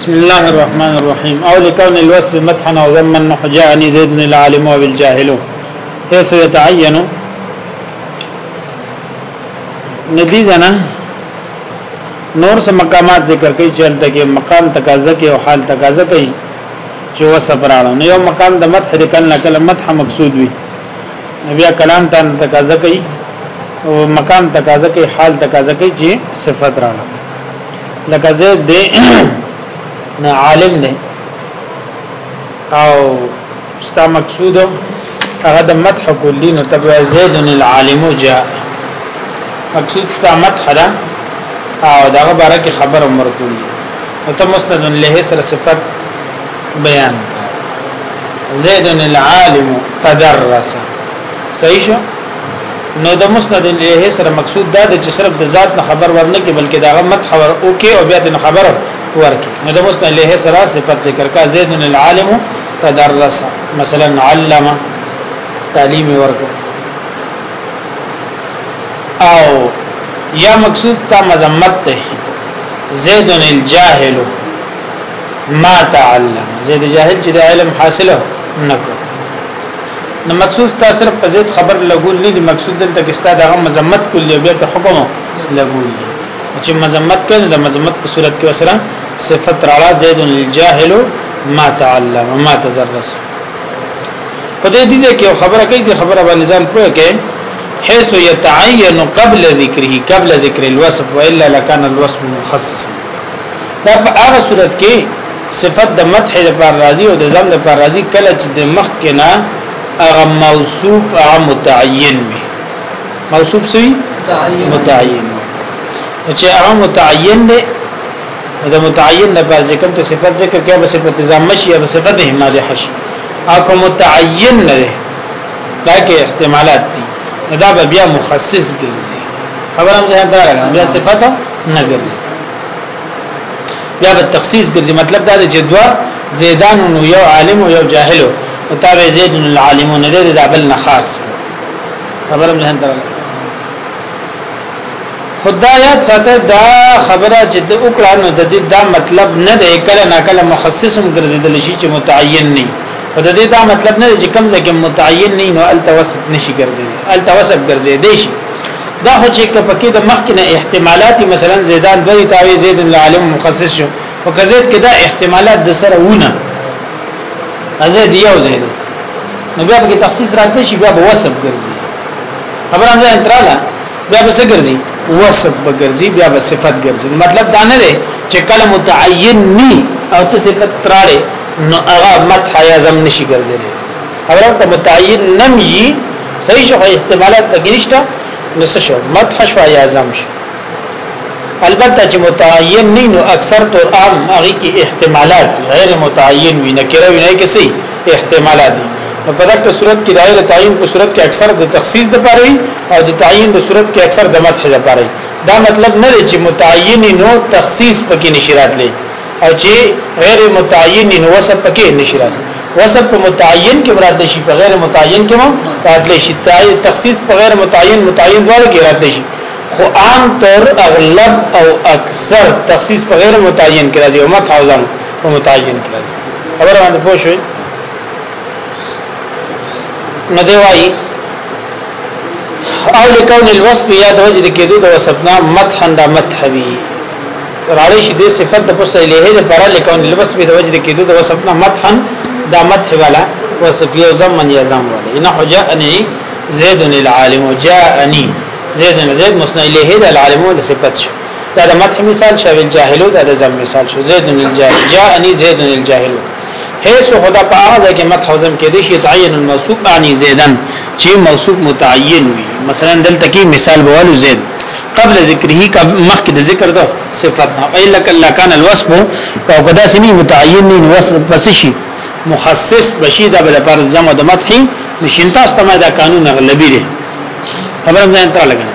بسم الله الرحمن الرحيم او لكون الوصف مدحا او ذما نحو جاءني زيد العالم وبالجاهل حيث يتعين ندی زنه نور سم مقامات ذکر کوي چې هلته کې مقام تقاضا کوي او حال تقاضا کوي چې وصف راړو نو یو مقام د مدح د کله کله مدح مقصود وي بیا کلام ته تقاضا کوي او مقام تقاضا کوي حال تقاضا کوي چې صفت راړو لکه زید دی نه عالم دی او ستا مقصود هغه د مدح کلی نو تبع زید العالم جاء مقصود ستا مدح ده او داغه باره کې خبر عمر کلی او ته مستند له سره صفت بیان زید العالم تدرس صحیح شو نو د مسند الیه سره مقصود دا دی چې صرف د ذات نه خبر ورنه کې بلکې دا غمت خبر او کې او بیا د خبر ورکې نو د مسند الیه سره صفت ذکر کا زید العالم تدرس مثلا علم تعلیم ورکو او یا مقصود تا مذمت ته زید الجاهل ما تعلم زید جاهل چې د علم حاصله نکړ نو مقصود تا صرف په زید خبر لګول نه دي مقصود دلته کې ستاسو دغه مذمت کولې بیا په حکم لګول دي چې مذمت کړي د مذمت په صورت کې وسره صفت راړه زید الجاهل ما تعلم ما تدرس په دې دي چې خبره کوي چې خبره باندې ځان پوهه کې حيث يتعين قبل ذکره قبل ذکر الوصف والا لكان الوصف مخصصا دا په هغه صورت کې صفت د مدح د پر راضی او د زم د پر راضی کله چې د مخ کې نه هغه موصوف هغه متعین وي موصوف سوی متعین چې هغه متعین دی د متعین د پر ذکر ته صفت ذکر کې به صفت زم شي یا صفت مادح شي او کوم متعین نه دی دا کې احتمالات دي دا به بیا مخصص ګرځي خبرم ځه دا بیا صفته نه ګرځي بیا به تخصیص ګرځي مطلب دا دی چې دوا زیدان نو یو عالم او یو جاهل او تابع زید العالم نه دی دا بل نه خاص خبره مې هم درل خدایات ساته دا خبره چې د وکړه نو د دې دا مطلب نه دی کله نه کله مخصص هم ګرځیدل شي چې متعین نه او د دې دا مطلب نه دی چې کم ځکه متعین نه نو التوسط نشي ګرځیدل التوسط ګرځیدل شي دا خو چې کپکې د مخکنه احتمالاتي مثلا زیدان دوی تاوی زید العالم مخصص شو او کزید کې دا احتمالات د سره ونه ازید یو زید نو بیا به تخصیص راځي چې بیا به وسب ګرځي خبره هم ځان تراله بیا به څه ګرځي وسب به ګرځي بیا به صفت ګرځي مطلب دا نه دی چې کله متعین ني او څه صفت تراړي نو هغه مدح یا زم نشي ګرځي خبره ته متعین نم یی صحیح شو احتمالات پکې نشته نو څه شو مدح شو یا زم شو البته چې متعین نه نو اکثر تور عام هغه کې احتمالات غیر متعین وي نه کړه وي نه کې سي احتمالات دي نو په دغه صورت کې دایره دا تعین په صورت کې اکثر د تخصیص د پاره وي او د تعین د صورت کې اکثر د مدح د پاره وي دا مطلب نه دی چې متعین نو تخصیص پکې نشرات لې او چې غیر متعین نو وصف پکې نشي راځي وصف په متعین کې مراد شي په غیر متعین کې مراد شي تخصیص په غیر متعین متعین دواړو کې مراد شي خو عام طور اغلب او اکثر تخصیص په غیر متعین کې راځي او متعین په متعین کې راځي خبر باندې پوه شئ نو دی وایي او لکون الوصف یا د وجد کېدو د وصفنا متحن دا متحوی راړی شي د صفت د پس الیه د پر لکون لبس به د وجد کېدو د وصف نه مدحن دا مدح والا وصف یو زمن یا زم والا ان حجانی زید العالم جاءنی زید زید مسنا الیه د العالم د صفت شو دا د مدح مثال شاول جاهلو دا د زم مثال شو زید الجاهل جاءنی زید الجاهل حيث خدا په هغه ځای کې مدح حزم کې دي شي تعین الموصوف انی زیدن چې موصوف متعین وي مثلا دلته کې مثال بولو زید قبل ذکره مخکې د ذکر دو صفات نه الا کلا کان الوصف او کدا سنی متعین نه وصف بس شي مخصص بشي د بل پر زمو د مدح نشینتا استما دا قانون غلبی دی خبرم ځان ته لګنه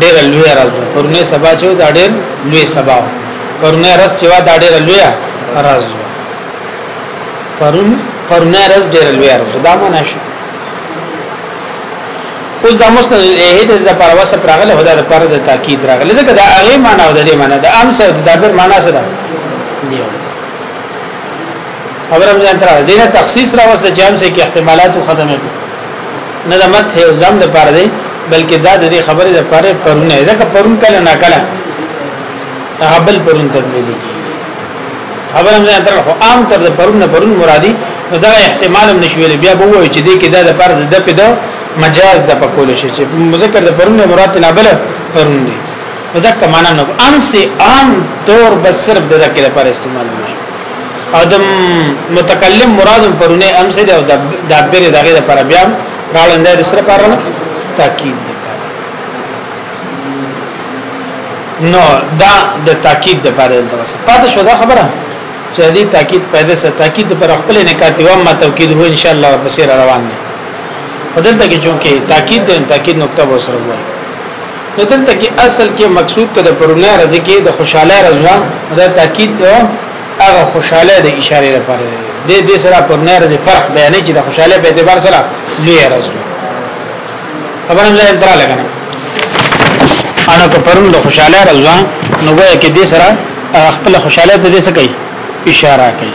ډېر لوی راز پرونه سبا چې دا ډېر لوی سبا پرونه راز چې دا ډېر لوی راز پرون پرونه راز ډېر لوی راز دا معنا شو اوس د مسند اهید د پر وسه پرغله هدا د پر د تاکید راغله ځکه دا هغه معنا او د دې معنا د ام سره د دبر معنا سره دی خبرم ځان تر دینه تخصیص راوسته چې هم سه کې احتمالات ختمه نه د مت یو زم د پاره دی بلکې دا د دې خبرې د پاره پرونه ځکه پرون کله نه کله هغه بل پرون تدلیل کی خبر هم ځان تر خو عام تر د پرون نه پرون مرادي نو دا احتمال هم نشویل بیا به وایي چې دې کې دا د پاره د په دو مجاز د پکول شي چې مذکر د پرون مراد نه بل پرون دی نو دا کمانا نو ان سي ان تور بس صرف د ذکر لپاره استعمال وي او د متکلم مراد پرونه ام سي د دابر دغه لپاره بیا راوند د سره پر تاکید نو دا د تاکید د لپاره د وسه پاتې شو دا خبره چې دې تاکید پیدا سره تاکید پر خپل نه کاتي و ما توکید هو ان شاء الله ورپسې روان دي بدلته کې چونکه تاکید د تاکید نقطه وسره وایي نو دلته کې اصل کې مقصود کده پرونه رضی کې د خوشاله رضوا دا تاکید ده هغه خوشاله د اشاره لپاره دی د دې سره پرونه رضی فرق بیانې چې د خوشاله په اعتبار سره لوی رضوا خبرم ځای تر لګنه انا که پرون د خوشاله رضوا نو وایي کې دې سره خپل خوشاله د دې سره کوي اشاره کوي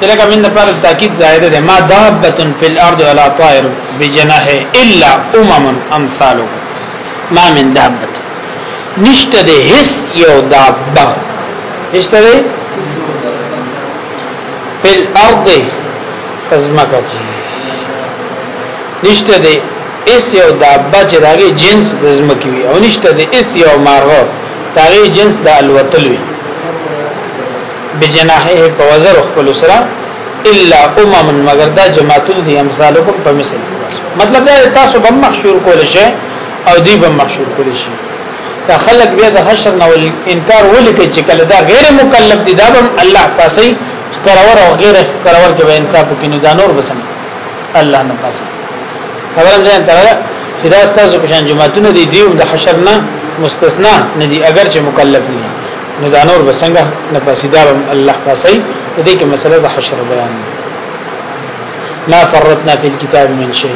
تلک من لپاره تاکید زائد ده ما دابتن فی الارض ولا طائر بجناح الا امم امثالو ما من دابت نشته ده هیڅ یو دابه نشته ده فی الارض پزماکه کی نشته ده اس یو دابه چې داغه جنس د زمکی وي او نشته د اس یو مارغه داغه جنس د الوتل وي بجناحه په وزر خپل سره الا امم مگر دا جماعتون دي امثالکم په مثل تاسو مطلب دا تاسو به مخشور کول شي او دی به مخشور کول شي دا خلق بیا د حشر نه ول انکار ولي کوي چې کله دا غیر مکلف دي دا به الله پاسي کرور او غیر کرور کې به انصاف کې نه دا نور بسم الله نه پاسي خبرم ځان ته چې دا تاسو په شان جماعتونه دي دیوم د حشر نه مستثنا نه دي اگر چې مکلف نه نو دا نور بسنګه نه پاسیدار الله پاسي دې کې مسله د حشر بیان ما فرتنا فی الكتاب من شی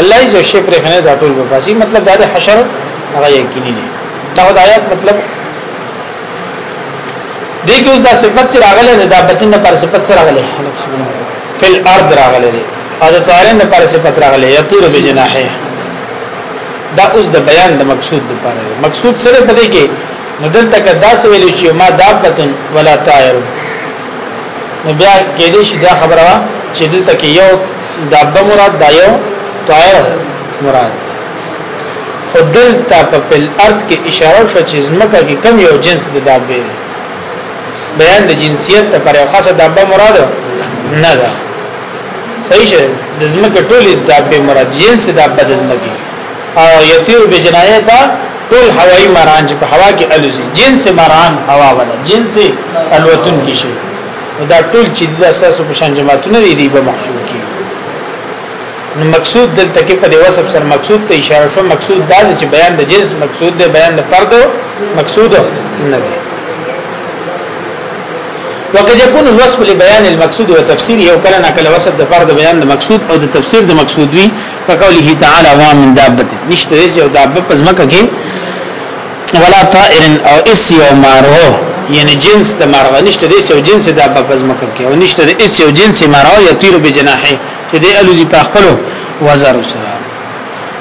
الله یې شی پر خنه دا ټول باسي مطلب دا د حشر هغه یقیني نه دا د آیات مطلب دې کې اوس دا صفت چې راغله نه دا بتن پر صفت سره راغله فل ارض راغله دي او د طارن پر صفت راغله یطیر بجناحه دا اوس د بیان د مقصود لپاره مقصود سره پدې کې نو دلته که داسې ویل شي ما دابتن ولا طائر نو بیا کې دې شي دا خبره وا چې دلته کې یو دابه مراد دا یو طائر مراد خدلته په پل ارض کې اشاره شو چې زمکه کې کم یو جنس د دابه دی بیان د جنسیت ته پر خاصه دابه مراد نه ده صحیح شه د زمکه ټولې دابه مراد جنس دابه د زمکه او یطیر بجنایه کا ټول هوایی مران چې په هوا کې الوزي جنس مران هوا ولا جنس الوتون کې شي دا ټول چې د اساسو په شان جماعتونه دي دی به محصول کی نو مقصود دلته کې په وسب سره مقصود ته اشاره شو مقصود دا چې بیان د جنس مقصود دی بیان د فرد مقصود نه دی وقد يكون الوصف لبيان المقصود وتفسيره او کله نه کله وصف د فرد بیان د مقصود او د تفسیر د مقصود وی کقوله تعالی ما من دابه نشته هیڅ یو دابه پس مکه کې ولا طائر او اس یو مارو یعنی جنس د مارو نشته هیڅ یو جنس دابه پس مکه کې او نشته هیڅ یو جنس مارو یطیر بجناحه چې د الوزی په خپل وزر سره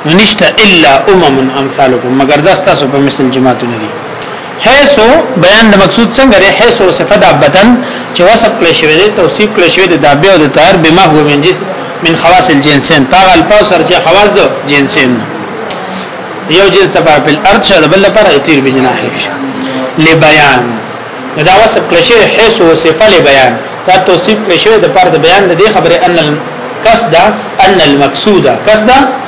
نشته الا امم امثالکم مگر دا تاسو په مثل جماعتونه دي حيث بیان د مقصود څنګه دی حيث او صفه د بدن چې وصف کړی شوی دی توصیف کړی شوی دی د بیا او د طاهر بما هو من جنس من خواص الجنسين طاغ الفاظ سره چې خواص دو جنسين یو جنس ته په الارض شه بل لپاره يطير بجناح لبيان دا وصف کړی شوی حيث او صفه لبيان دا توصیف کړی شوی د پر د بیان د دې خبره ان القصد ان المقصود قصد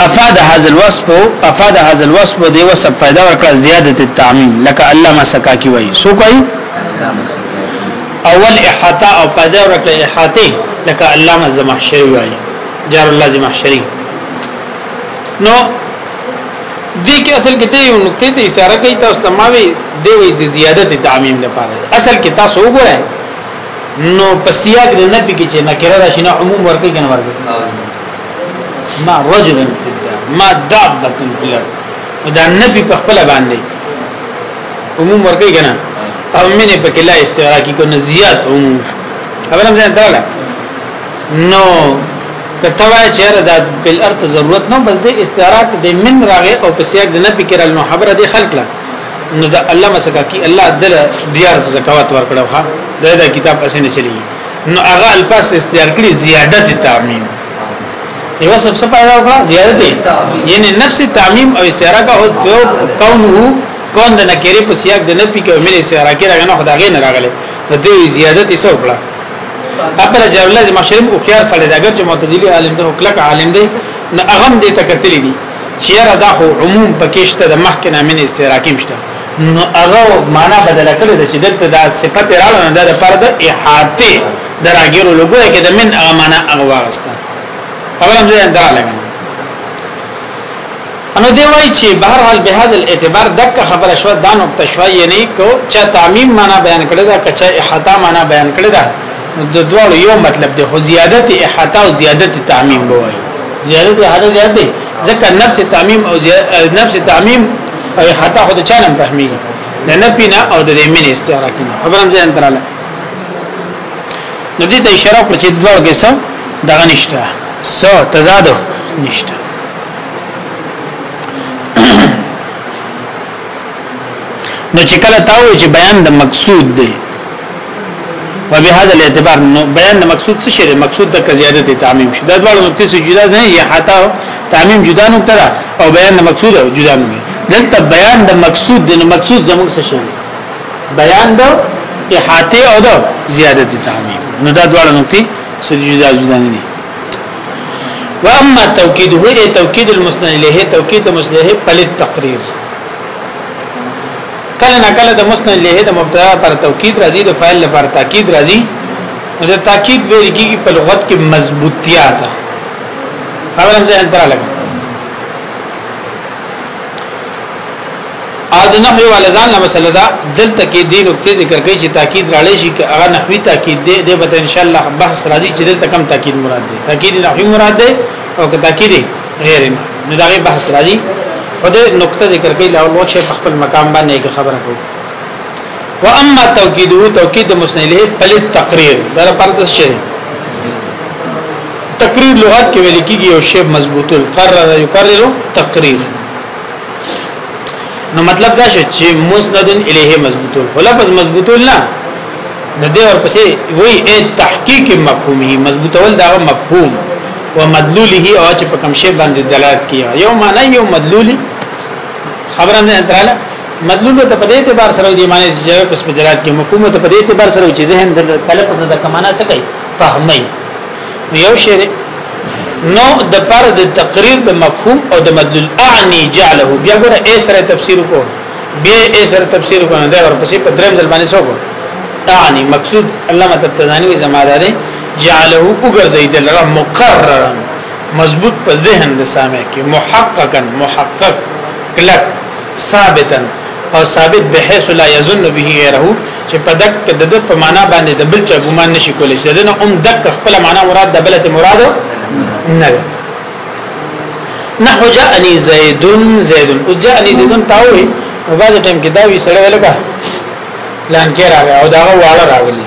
افاد هذا الوصف افاد هذا الوصف دی وصف پیدا ورکړه زیادت التعمیم لکه علامه سکاکی وای سو کوي اول احاطه او پیدا ورکړه احاطه لکه علامه زمخشری وای جار الله زمخشری نو دې کې اصل کې ته یو نقطې ته اشاره کوي تاسو ته ماوي دی وی د زیادت تعمیم لپاره اصل کې تاسو وګورئ نو پسیاق نه پکې چې نکره راشي نه عموم ورکې کنه ورکې ما رجل فی الدار ما دابه فی الارض دا نبی په خپل باندې عموم ورګی کنه او مینه په کله استراکی کو نه زیات عموم خبره مې دراله نو کته وای چې را د بل ارض ضرورت نو بس د استراک د من راغه او په سیاق د نبی کرال نو خبره دی خلق لا نو د الله مسکا کی الله دل دیار زکوات ورکړو ها دا کتاب اسنه چلیږي نو هغه الفاظ اختیار کړی زیادت تعمیم یو سب څه پیدا وکړه زیادت یعنی نفس تعمیم او استعاره کا او کونه کون د نکری په سیاق د نفي کې ملي استعاره کې راغنه خدای غي نه راغله د دې زیادت یې څو کړه خپل جواب لازم مشرم او خيار سره دا اگر چې معتزلي عالم ده او کلک عالم دی نه اغم دې تکتلې دي چیرې دا خو عموم پکېشته د مخکنه من استعاره کې مشته نو هغه معنا بدل کړی چې دلته دا صفت رااله نه ده پر د احاطه دراګیرو لګوي کې د من هغه معنا هغه واغسته خبره هم ځان دراله انو دی وای چې بهر حال به هاذ الاعتبار دک خبره شو دا نقطه شو یعنی کو چا تعمیم معنا بیان کړی دا کچا احاطه معنا بیان کړی دا د دوه یو مطلب دی خو زیادت احاطه او زیادت تعمیم بوای زیادت احاطه زیادت ځکه نفس تعمیم او نفس تعمیم او حتا خود چانم فهمي نه نه پینا او د مين استعاره کینا خبرم ځان تراله نو دې ته اشاره پر چې دوړ کې سو دغه نشته سو تضاد نشته نو چې کله تاوي چې بیان د مقصود دی وبهذا الاعتبار نو بیان د مقصود څه شی دی مقصود د زیادت تعمیم شي دا ډول نقطې سره جدا نه یا حتی تعمیم جدا نقطه ده او بیان د مقصود جدا نه دی دلته بیان د مقصود د مقصود زموږ څه شی بیان د احاطه او د زیادت تعمیم نو دا ډول نقطې سره جدا جدا نه دي واما توکید هو توکید المسند له توکید مسند په تقریر کله نه کله د مسند له د مبتدا پر توکید راځي د فاعل لپاره تاکید راځي نو د تاکید ویل کیږي په لغت کې مضبوطیا ده خبره هم ځان تر لګا او د نحوی والا ځان له مسله دا دلته کې دین او تیز ذکر کوي چې تاکید راړې شي که هغه نحوی تاکید دی د به ان شاء الله بحث راځي چې دلته کم تاکید مراد دی تاکید نحوی مراد دی او که تاکید غیر نو دا غي بحث راځي او د نقطه ذکر کوي لاول وخت په خپل مقام باندې کې خبره کوي و اما توکید او توکید مسنله بل تقریر دا پرد شي تقریر لغت کې ویل کېږي او شی مضبوط القرر یکرر تقریر نو مطلب دا شي چې مسند الیه مضبوط ولفظ مضبوط نه نو دې ورپسې وایي تحقیق مفهومي مضبوطول دا مفهوم و مدلوله او چې په کوم شی باندې دلالت کوي یو معنی یو مدلول خبره نه تراله مدلول ته په دې اعتبار سره دی معنی چې جواب پس په دلالت کې مفهوم ته په دې اعتبار سره چې ذهن د طلب نه د کمانه څه کوي فهمي یو شی نو د پر د تقریر د مفهوم او د مدلول اعنی جعله بیا ګره ای سره تفسیر کو بیا ای سره تفسیر کو نه دا ورپسې په دریم ځل باندې سوګو اعنی مقصود علامه تبتزانی زماده ده جعله وګرځي دلرا مقررا مضبوط په ذهن د سامع کې محققا محقق کلک ثابتا او ثابت بحيث لا يظن به غيره چې په دک د د په معنا باندې د بل چا ګمان نشي کولای چې دنه هم دک خپل معنا مراد د بلته مراد نه ده نحو جاءني زيد زيد او جاءني زيد تاوي په بعض ټیم کې دا وی سره ولګه لان کې راغی او دا واړه راغلی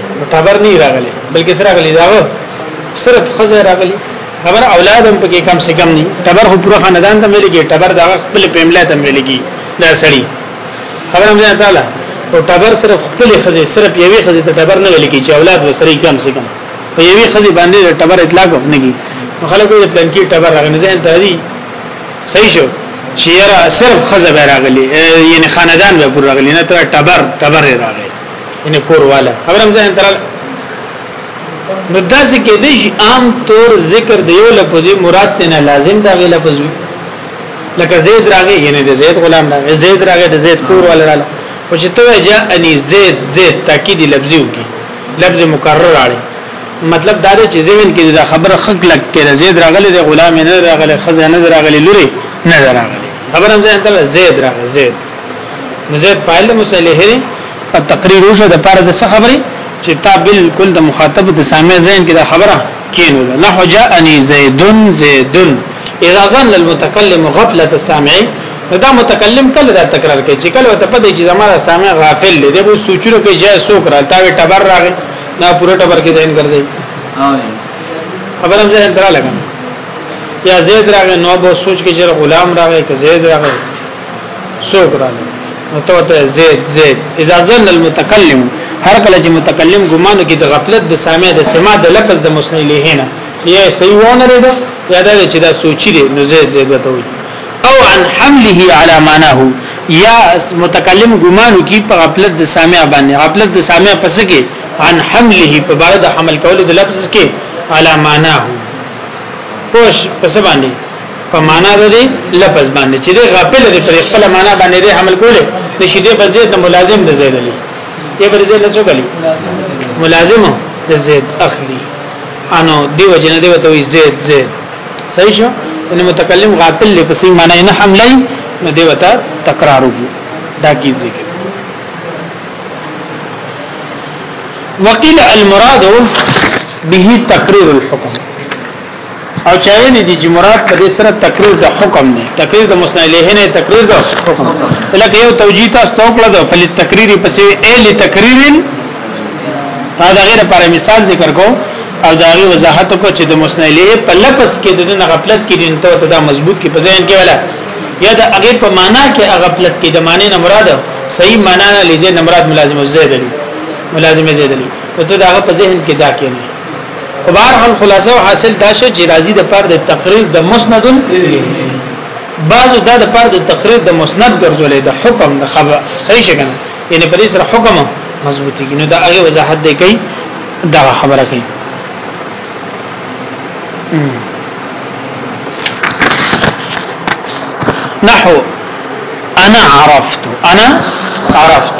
خبر نه راغلی بلکې سره راغلی دا صرف خزه راغلی خبر اولادم پکې کم سے کم نه تبر خو پورا خاندان ته ملګي تبر دا خپل پیمله ته ملګي دا سړی خبر هم ځان تعالی او تبر صرف خپل خزه صرف یوې خزه ته تبر نه ملګي چې اولاد وسري کم سے کم په یوې خزه باندې تبر اطلاق نه کی خلکو د پلان کې تبر راغنه ځین ته دی صحیح شو چیرې صرف خزه به راغلی یعنی خاندان به پورا راغلی نه ته تبر تبر راغلی ان کور والا خبرم ځان تر نو داسې کې دي عام طور ذکر دی یو لفظ مراد ته نه لازم دا غي لفظ لکه زید راغی یعنی د زید غلام نه زید راغی د زید کور والا راغی او چې ته جاء انی زید زید تاکید لفظي وکي لفظ مکرر راغی مطلب دا دی چې زمين کې دا خبره خک لګ کې زید راغلی د غلام نه راغلی خزانه راغلی لوري نه راغلی خبره هم ځان ته زید راغلی زید زید فاعل مصالحه دی او تقریر وشو د پاره د څه خبرې چې تا بالکل د مخاطب د سامع ذهن کې د خبره کینو نه حجانی زیدن زیدن اذا ظن المتکلم غفلت السامع دا متکلم کله دا تکرار کوي چې کله ته په دې چې زماره سامع غافل دی دغه سوچونو کې جای سوک را تا وی ټبر راغی نه پوره ټبر کې ځین ګرځي خبرم ځین درا لګم یا زید راغی نو به سوچ کې چې غلام راغی که زید راغی سوګران نو ته ته زید زید اذا ظن المتکلم هر کله چې متکلم ګمان کوي د غفلت د سامع د سماع د لفظ د مسنی له نه یا صحیح ونه لري دا یا دا چې دا سوچي دی نو زید زید ته وي او عن حمله على معناه یا متکلم ګمان کوي په غفلت د سامع باندې غفلت د سامع پس کې عن حمله په بار د حمل کولو د لفظ کې على معناه پوش پس باندې په معنا د دې لفظ باندې چې دی غافل دی پر خپل معنا باندې دی عمل کوله نشي دی په زید ملازم د زید علی دی پر زید نسو غلی ملازم د زید اخلي انو دی وجنه دی وته وی زید زید صحیح شو ان متکلم غافل له پسې معنا نه حمله نو دی وته تکرار وګي دا کی ذکر وقيل المراد به تقرير الحكم او چا ویلي دي چې مراد په دې سره تقریر د حکم دی تقریر د مسند الیه نه تقریر د حکم لکه یو توجیه تاسو ته وکړه د فل تقریر پسې ال تقریر دا غیر پر مثال ذکر کو او دا غي وضاحت کو چې د مسند الیه په لفظ کې د نه غفلت کې دین ته دا مضبوط کې په ذهن کې ولا یا د هغه په معنا کې غفلت کې د معنی نه مراد صحیح معنا نه لزه نه مراد ملازم زید علی ملازم زید علی ته دا په ذهن کې دا کې نه په بهر حال خلاصه او حاصل دا شو چې راضي د پر د تقریر د مسند بعضو دا د پر د تقریر د مسند ګرځولې د حکم د خبر صحیح شګن یعنی په دې سره حکم مضبوطی نو دا هغه وضاحت دی کوي دا خبره کوي نحو انا عرفت انا عرفت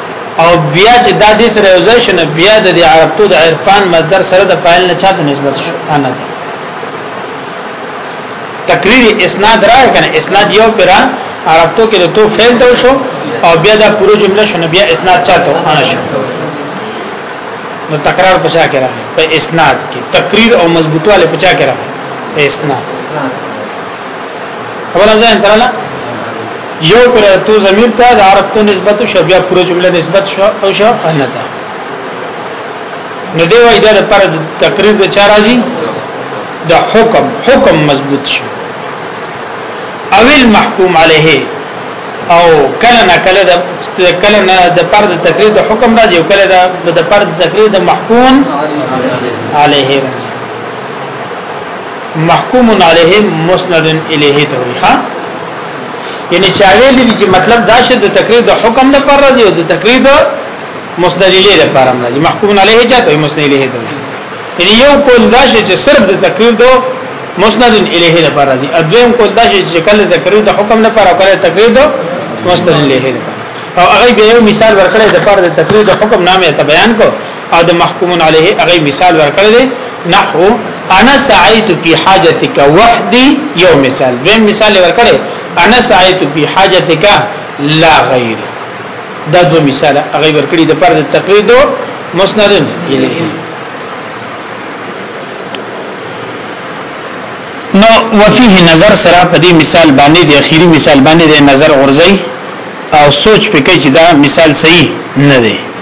او بیا چې دا دې سره یو ځای شنه بیا د عربتو د عرفان مصدر سره د فاعل نه چاته نسبت شو انا دي تقریر اسناد را کنه اسناد یو پرا عربتو کې د تو فعل ته شو او بیا دا پوره جمله شنه بیا اسناد چاته انا شو نو تکرار پچا کرا په اسناد کې تقریر او مضبوطواله پچا کرا اسناد خبرم ځان تراله یو پر تو ضمیر ته د عرب ته نسبت شو بیا پوره جمله نسبت شو او شو انا ته نو دی وای دا پر تقریر د چا راځي د حکم حکم مضبوط شو او المحکوم علیه او کله نه کله د کله نه د پر د تقریر د حکم راځي او کله د پر د تقریر د محکوم علیه راځي محکوم علیه مسند الیه ته وي ها یعنی چا ویل دي چې مطلب دا شه د تقریر د حکم د پر راځي او د تقریر د مسند الیه د پر راځي محکوم علیه چاته مسند الیه ته یعنی یو کول دا شه چې صرف د تقریر د مسند الیه د پر راځي اځم کول دا شه چې کله تقریر د حکم نه پر او کله تقریر د مسند الیه او هغه به یو مثال ورکړی د پر د تقریر د حکم نامه ته بیان کو او د محکومون علیه هغه مثال ورکړی دی نحو انا سعیت فی حاجتک وحدی یو مثال دویم مثال ورکړی انا سعیت فی حاجتک لا غیر دا دو مثال هغه ورکړي د پر تقریر دو مسند الیه نو وفيه نظر سره په دې مثال باندې د اخیری مثال باندې د نظر غورځي او سوچ پکې چې دا مثال صحیح نه دی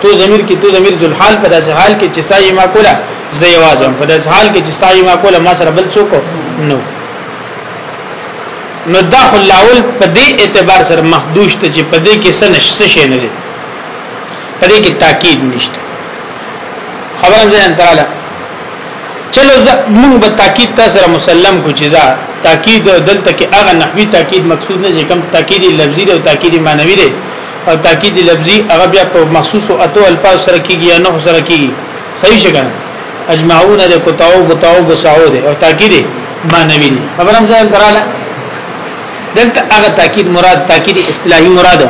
تو ضمیر کې تو ضمیر ذل حال په داسې حال کې چې سایه ما کوله زه یوازې په داسې حال کې چې سایه ما کوله ما سره بل څوک نو نو دا خلاول په دې اعتبار سره محدود ته چې په دې کې سنش څه شي نه دي په دې کې تاکید نشته خبرم ځان تراله چلو موږ به تاکید تاسو سره مسلم کو چې ځا تاکید دلته کې هغه نحوی تاکید مقصود نه چې کم تاکید لفظي او تاکید معنوي دی او تاکید لفظي هغه بیا په مخصوص او اتو الفاظ سره کیږي یا نه سره کیږي صحیح شګه اجمعون د کوتاو بتاو بسعود او تاکید معنوي دي خبرم ځای دراله دلته هغه تاکید مراد تاکید اصطلاحي مراد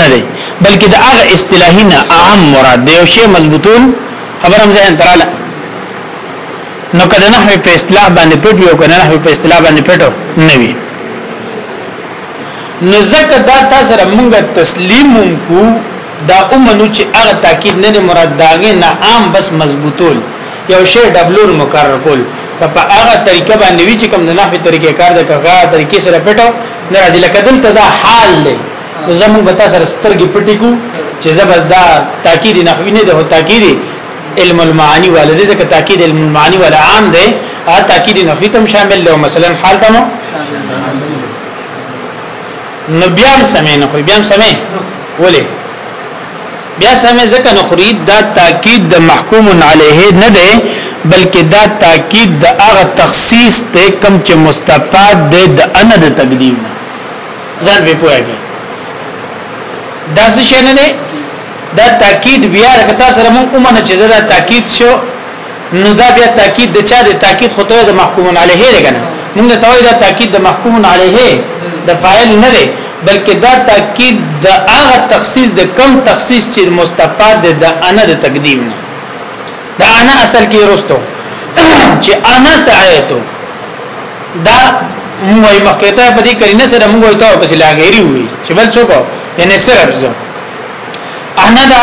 نه دی بلکې د هغه اصطلاحي نه عام مراد دی او شی مضبوطون خبرم ځای دراله نو کله نه په اصطلاح باندې پټ یو کنه نه په اصطلاح باندې پټو نه وي نو زکه دا تاسو سره مونږه تسلیم کو دا اومنو چې هغه تاکید نه مراد داغه نه عام بس مضبوطول یو شی ډبلول مقرر کول په هغه طریقه باندې وی چې کوم د نحوی طریقې کار د کغا طریقې سره پټو نه راځي لکه دلته دا حال دی زمون به تاسو سره سترګې پټې کو چې زبر دا تاکید نحوی نه ده تاکید علم المعانی والده ځکه تاکید علم المعانی ولا عام دی ا تاکید نحوی تم شامل له مثلا حال تمو نو بیا هم سمې نه خوري بیا هم سمې ولې بیا سمې ځکه نه خوري دا تاکید د محکوم علیه نه دی بلکې دا تاکید د هغه تخصیص ته کم چې مستفاد دی د ان د تقدیم ځان به پوهیږي دا څه شنه نه دا تاکید بیا رکتا سره مونږ ومنه چې دا تاکید شو نو دا بیا تاکید د چا د تاکید خو ته د محکوم علیه دی کنه موږ ته وایي دا تاکید د محکوم علیه د فاعل نه دی بلکې دا تاکید د هغه تخصیص د کم تخصیص چې مستفاد ده د انا د تقدیم نه دا انا اصل کې رستو چې انا سعیتو دا موږ مخکته په دې کرینه سره موږ ته په سلاګيري وي چې بل څوک یعنی صرف زه انا دا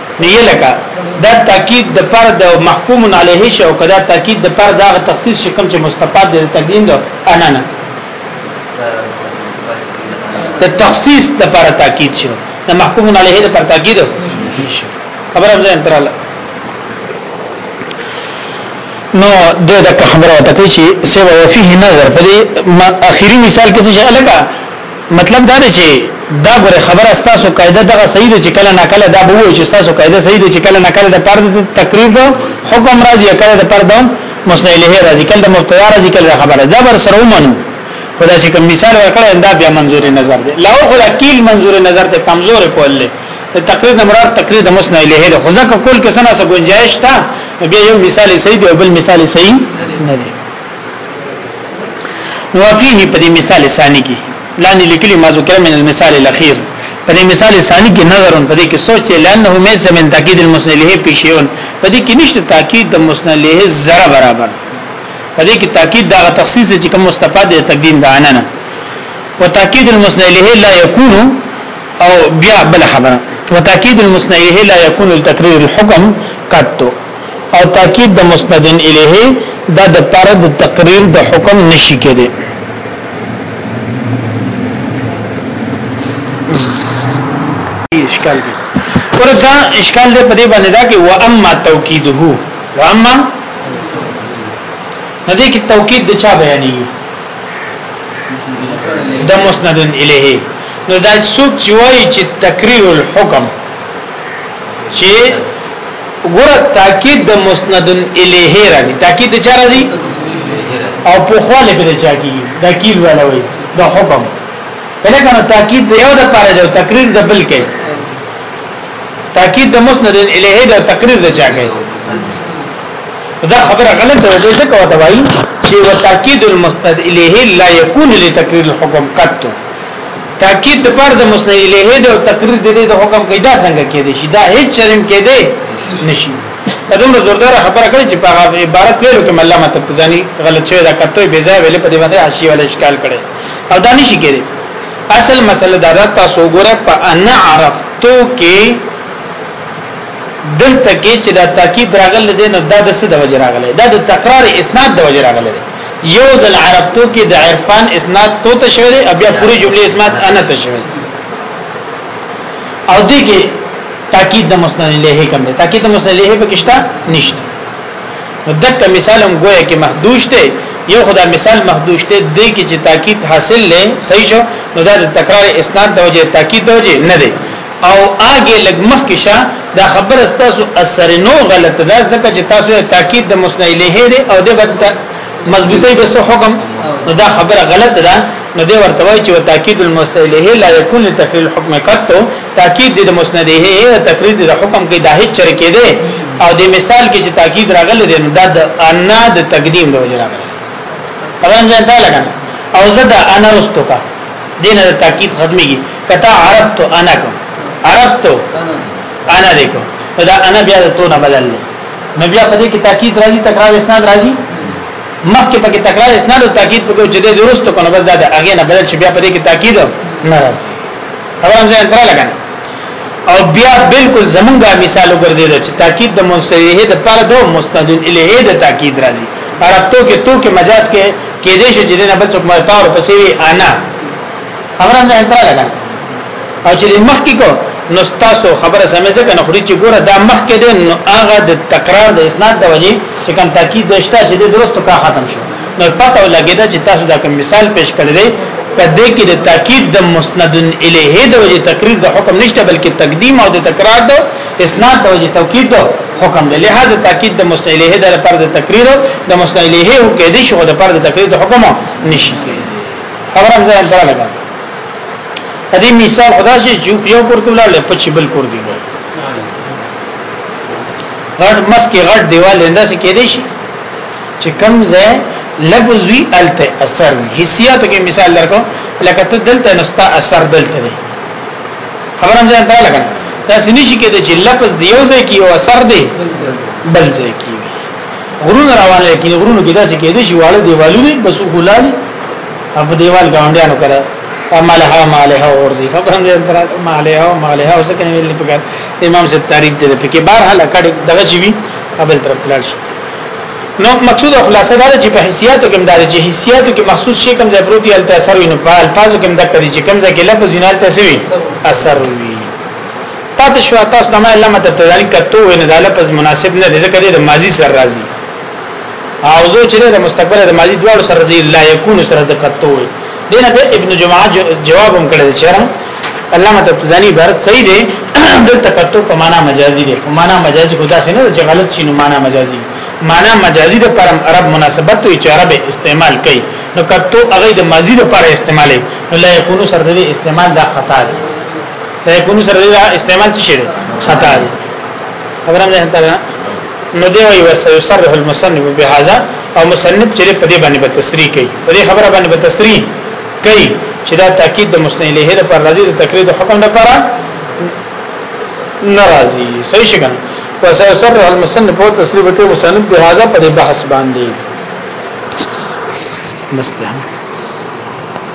نه یې لکه دا تاکید د پر د محکوم علیه شی او کدا تاکید د پر دا تخصیص شي کوم چې مستفاد د تقدیم ده انا نه د تخصیص د پر تاکید شو د محکوم علیه د پر تاکید خبره ځان تراله نو د د خبره ته کوي چې سیوا فيه نظر په دې اخیری مثال کې څه شي الګه مطلب دا دی چې دا ګوره خبره ستاسو قاعده دغه صحیح ده چې کله ناکله دا به وایي چې ستاسو قاعده صحیح ده چې کله ناکله د پرد تقریر ده حکم راځي کله د پرد مسند له راځي کله د مبتدا راځي کله خبره دا بر سره ومنو خدا چې کوم مثال ورکړ دا بیا منظور نظر دی لا او خدا کیل منظور نظر ته کمزور کول له تقریر د مراد تقریر د مسند له ده خو ځکه کول کسانه سره گنجائش تا بیا یو مثال صحیح دی او بل مثال صحیح نه دی نو فيه په دې مثال ثاني کې لاندې لیکلي ما ذکر من المثال الاخير په دې مثال ثاني کې نظر په دې کې سوچ لانه ميز من تاکید المسند له پیشيون په دې کې نشته تاکید د مسند له زره برابر په دې کې تاکید دا تخصیص چې کوم مستفاد دی تقدیم د انا نه وتاکید المسند له لا يكون او بیا بل خبره وتاکید المسند له لا يكون التکریر الحكم قد او تاکید د مسند الیه دا د پاره د تقریر د حکم نشي کېده اشکال دی وردا اشکال دی په دې باندې دا کې و اما توکیده و اما ندی کې توکید د چا بیانې د مسند الیه نو دا څوک چې وایي چې تقریر الحکم چې ګوره تاکید د مسند الیه راځي تاکید د چا راځي او په خواله په چا کې تاکید ولا وي د حکم کله کنه تاکید د یو د پاره دی تقریر د بل کې تاکید د مسند الیه د تقریر د چا کې دا خبره غلطه ده چې کوه دا وایي چې وتاکید المسند الیه لا یکون لتقریر الحکم قط تاکید د پر د مسند الیه دی او تقریر د دې د حکم کې دا څنګه کې دي شي دا هیڅ چرم کې دی نشي په دومره زوردار خبره کړې چې په عبارت ویلو کې مله مت تزانی غلط شوی دا کټوي بې ځای ویلې په دې باندې حاشیه ول اشکال کړي او دا نشي کېږي اصل مسله دا ده تاسو ګوره په ان عرفتو کې دلته کې چې دا تاکید راغل دي نو دا د څه د وجه راغله دا د تکرار اسناد د وجه راغله یو ځل عرب تو کې د عرفان اسناد تو ته شوی دی بیا پوری جمله اسناد انا ته شوی او دې کې تاکید د مسند له کوم دی تاکید د مسند له پکشتا نشته دک مثال هم گویا کې محدود دی یو خدا مثال محدود دی دې کې چې تاکید حاصل لې صحیح شو نو دا د تکرار اسناد د وجه تاکید د وجه نه دی او اګه لګ مخ کې شه دا خبر استاسو اثر نو غلط ده ځکه چې تاسو تاکید د مسند الیه دی او د بد مضبوطی به حکم نو دا خبره غلط ده نو دی ورته وای چې تاکید المسند الیه لا یکون لتقریر الحکم کتو تاکید د مسند الیه تقریر د حکم کې دا هیڅ چر کې دی او د مثال کې چې تاکید راغلی دی نو دا د انا د تقدیم د وجه راغلی پران ځان ته لګنه او زدا انا رستو کا دین د تاکید ختميږي کته عرفت انا کو عرفت انا دیکو دا انا بیا د تو نه بدل دی نو بیا په دې کې تاکید راځي تکرار اسناد راځي مخکې پکې تکرار اسناد او تاکید پکې چې د درست کو نه بس دا هغه نه بدل شي بیا په دې کې تاکید نه راځي خبر هم ځان تر لګا او بیا بالکل زمونږه مثال وګرځي چې تاکید د مستریه د پر دو مستند الیه د تاکید راځي عربتو کې تو کې مجاز کې کې دې شي چې نه بل څوک مرتا او پسې وي انا خبره نه انتره لګا او چې مخ کې کو نو تاسو خبره سمې ځکه نه خوري چې ګوره دا مخ کې دې نو هغه د تکرار د اسناد د وجې چې کوم تاکید دشته چې دې درستو کا ختم شو نو پته ولګی دا چې تاسو دا کوم مثال پیش کړی دی کده کې د تاکید د مسند الیه د وجې تقریر د حکم نشته بلکې تقدیم او د تکرار د اسناد د وجه توکید دو حکم دی لہذا تاکید د مستعلیه د پر د تقریر د مستعلیه او کې دي شو د پر د تقریر د حکم نشي کېږي خبره هم ځان سره لګا دې مثال خدا شي جو یو کور کولا له پچې بل کور دی غټ مس کې غټ دیوال لنده سي کې دي شي چې کم ځای لفظ وی الته اثر حسیات کې مثال درکو لکه ته دلته نستا اثر دلته دی خبره ځان ته لګا دا سني شي کې د چې لفظ دی یو ځای کې او اثر دی بل ځای کې غرونه روان دي کې غرونه کې داسې کې دي چې والي دیوالونه بس غلال اب دیوال گاونډیانو کړه مالها مالها اورځي خبره دې تر مالها مالها اوس کې ویل پکار امام صاحب تعریف دې پکې بهر حل کړه دغه چی وی قبل طرف تلل شي نو مقصود او خلاصه دا چې په حسیاتو کې مدار چې حسیاتو کې مخصوص شي کوم ځای پروتي ال تاثر وي نو په الفاظو کې مدار کوي چې کوم ځای کې لفظ نه ال تاثر وي اثر وي پاتې شو تاسو دمه علامه ته ځان کتو وي نه د لفظ مناسب نه دي ځکه د ماضي سره راځي او زه چې د مستقبل د ماضي دواړو سره راځي لا يكون سره د کتو وي دینه ته ابن جمعه جواب هم کړی چې را علامه تبزانی عبارت صحیح دی دلته پتو په معنا مجازي دی په معنا مجازي خدا سينه چې غلط شي نو معنا مجازي معنا مجازي د پرم عرب مناسبت وي چې عرب استعمال کوي نو کتو هغه د ماضي لپاره استعمالي نو لا يكون سر دې استعمال دا خطا دی لا يكون سر دې استعمال څه شي خطا دی خبرم ده تعالی نو دی وی وسيصرح المصنف بهذا او مصنف چې په دې باندې به تصریح کوي په دې خبره باندې به تصریح کوي چې دا تاکید د مستند له هره پر راضي د تقرید حکم لپاره ناراضي صحیح شګن وسيصرح المصنف او تصریح کوي مصنف بهذا په دې بحث باندې مستهم